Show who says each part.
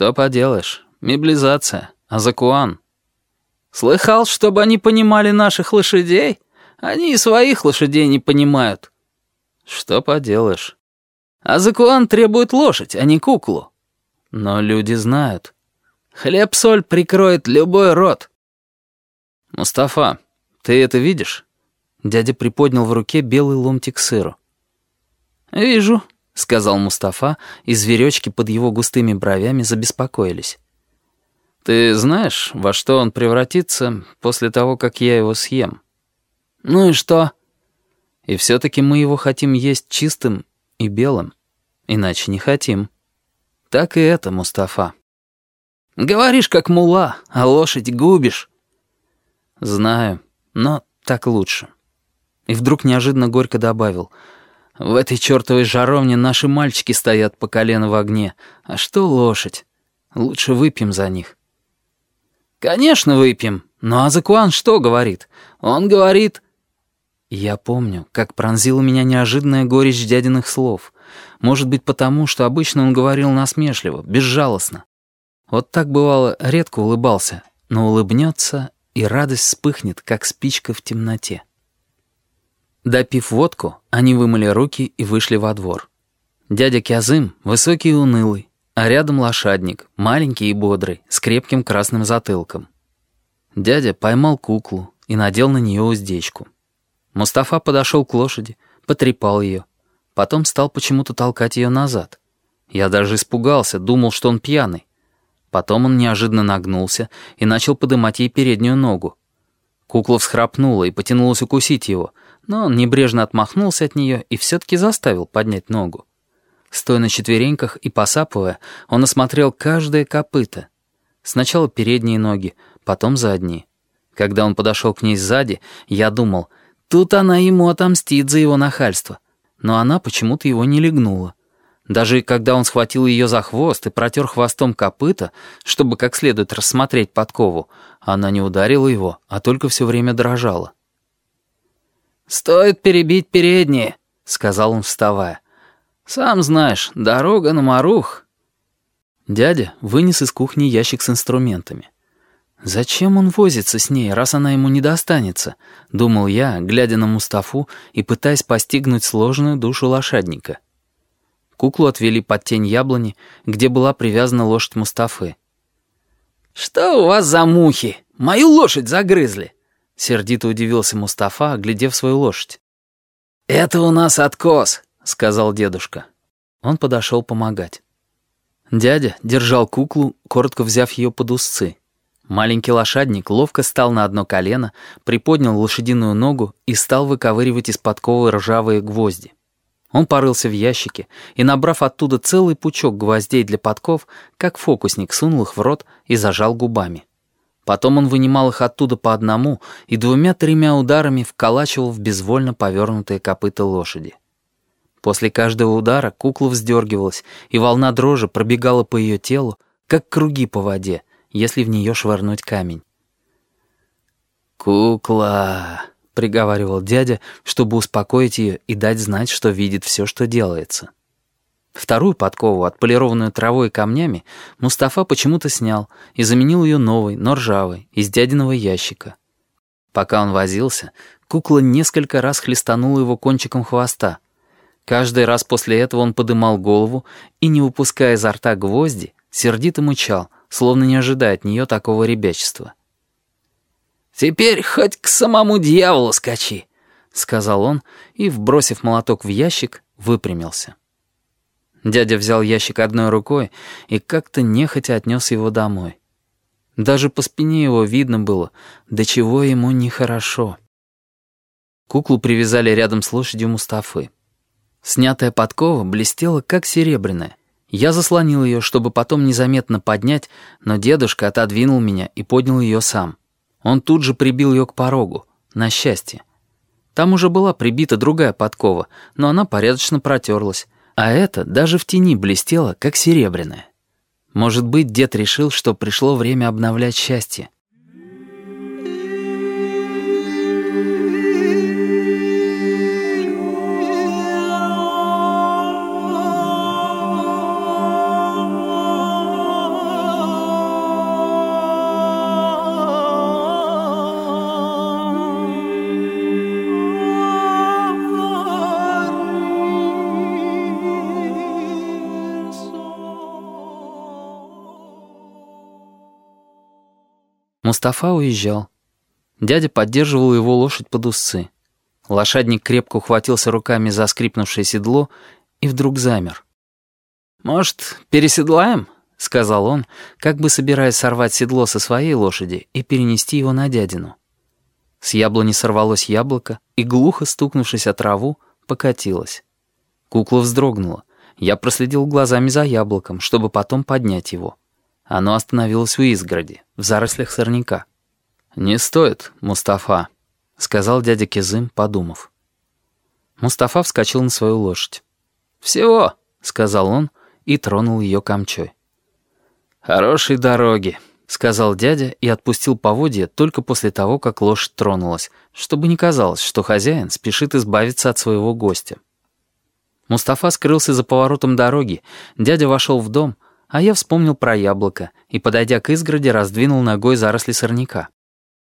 Speaker 1: «Что поделаешь, меблизация, азакуан». «Слыхал, чтобы они понимали наших лошадей? Они и своих лошадей не понимают». «Что поделаешь». «Азакуан требует лошадь, а не куклу». «Но люди знают». «Хлеб-соль прикроет любой рот». «Мустафа, ты это видишь?» Дядя приподнял в руке белый ломтик сыру. «Вижу», — сказал Мустафа, и зверечки под его густыми бровями забеспокоились. «Ты знаешь, во что он превратится после того, как я его съем?» «Ну и что?» «И все-таки мы его хотим есть чистым и белым, иначе не хотим. Так и это, Мустафа». «Говоришь, как мула, а лошадь губишь». «Знаю, но так лучше». И вдруг неожиданно горько добавил — в этой чертовой жаровне наши мальчики стоят по колено в огне. А что лошадь? Лучше выпьем за них». «Конечно выпьем. Но Азакуан что говорит? Он говорит...» Я помню, как пронзила меня неожиданная горечь дядиных слов. Может быть, потому, что обычно он говорил насмешливо, безжалостно. Вот так бывало, редко улыбался, но улыбнется, и радость вспыхнет, как спичка в темноте. Допив водку, они вымыли руки и вышли во двор. Дядя Кязым высокий и унылый, а рядом лошадник, маленький и бодрый, с крепким красным затылком. Дядя поймал куклу и надел на нее уздечку. Мустафа подошел к лошади, потрепал ее, потом стал почему-то толкать ее назад. Я даже испугался, думал, что он пьяный. Потом он неожиданно нагнулся и начал подымать ей переднюю ногу. Кукла всхрапнула и потянулась укусить его, но он небрежно отмахнулся от нее и все-таки заставил поднять ногу. Стоя на четвереньках и посапывая, он осмотрел каждое копыто. Сначала передние ноги, потом задние. Когда он подошел к ней сзади, я думал, тут она ему отомстит за его нахальство. Но она почему-то его не легнула. Даже когда он схватил ее за хвост и протер хвостом копыта, чтобы как следует рассмотреть подкову, она не ударила его, а только все время дрожала. «Стоит перебить передние», — сказал он, вставая. «Сам знаешь, дорога на Марух». Дядя вынес из кухни ящик с инструментами. «Зачем он возится с ней, раз она ему не достанется?» — думал я, глядя на Мустафу и пытаясь постигнуть сложную душу лошадника. Куклу отвели под тень яблони, где была привязана лошадь Мустафы. «Что у вас за мухи? Мою лошадь загрызли!» Сердито удивился Мустафа, оглядев свою лошадь. «Это у нас откос», — сказал дедушка. Он подошел помогать. Дядя держал куклу, коротко взяв ее под узцы. Маленький лошадник ловко стал на одно колено, приподнял лошадиную ногу и стал выковыривать из подковы ржавые гвозди. Он порылся в ящике и, набрав оттуда целый пучок гвоздей для подков, как фокусник сунул их в рот и зажал губами. Потом он вынимал их оттуда по одному и двумя-тремя ударами вколачивал в безвольно повернутые копыта лошади. После каждого удара кукла вздергивалась, и волна дрожи пробегала по ее телу, как круги по воде, если в нее швырнуть камень. «Кукла», — приговаривал дядя, чтобы успокоить ее и дать знать, что видит все, что делается. Вторую подкову, отполированную травой и камнями, Мустафа почему-то снял и заменил ее новой, но ржавой, из дядиного ящика. Пока он возился, кукла несколько раз хлестанула его кончиком хвоста. Каждый раз после этого он подымал голову и, не выпуская изо рта гвозди, сердито мычал, словно не ожидая от нее такого ребячества. «Теперь хоть к самому дьяволу скачи», — сказал он и, вбросив молоток в ящик, выпрямился. Дядя взял ящик одной рукой и как-то нехотя отнес его домой. Даже по спине его видно было, до чего ему нехорошо. Куклу привязали рядом с лошадью Мустафы. Снятая подкова блестела, как серебряная. Я заслонил ее, чтобы потом незаметно поднять, но дедушка отодвинул меня и поднял ее сам. Он тут же прибил ее к порогу, на счастье. Там уже была прибита другая подкова, но она порядочно протерлась, а это даже в тени блестело, как серебряное. Может быть, дед решил, что пришло время обновлять счастье. Мустафа уезжал. Дядя поддерживал его лошадь под усы. Лошадник крепко ухватился руками за скрипнувшее седло и вдруг замер. «Может, переседлаем?» — сказал он, как бы собираясь сорвать седло со своей лошади и перенести его на дядину. С яблони сорвалось яблоко и, глухо стукнувшись о траву, покатилось. Кукла вздрогнула. Я проследил глазами за яблоком, чтобы потом поднять его. Оно остановилось у изгороди, в зарослях сорняка. «Не стоит, Мустафа», — сказал дядя Кизым, подумав. Мустафа вскочил на свою лошадь. «Всего», — сказал он и тронул ее камчой. «Хорошей дороги», — сказал дядя и отпустил поводья только после того, как лошадь тронулась, чтобы не казалось, что хозяин спешит избавиться от своего гостя. Мустафа скрылся за поворотом дороги, дядя вошел в дом, а я вспомнил про яблоко и, подойдя к изгороди, раздвинул ногой заросли сорняка.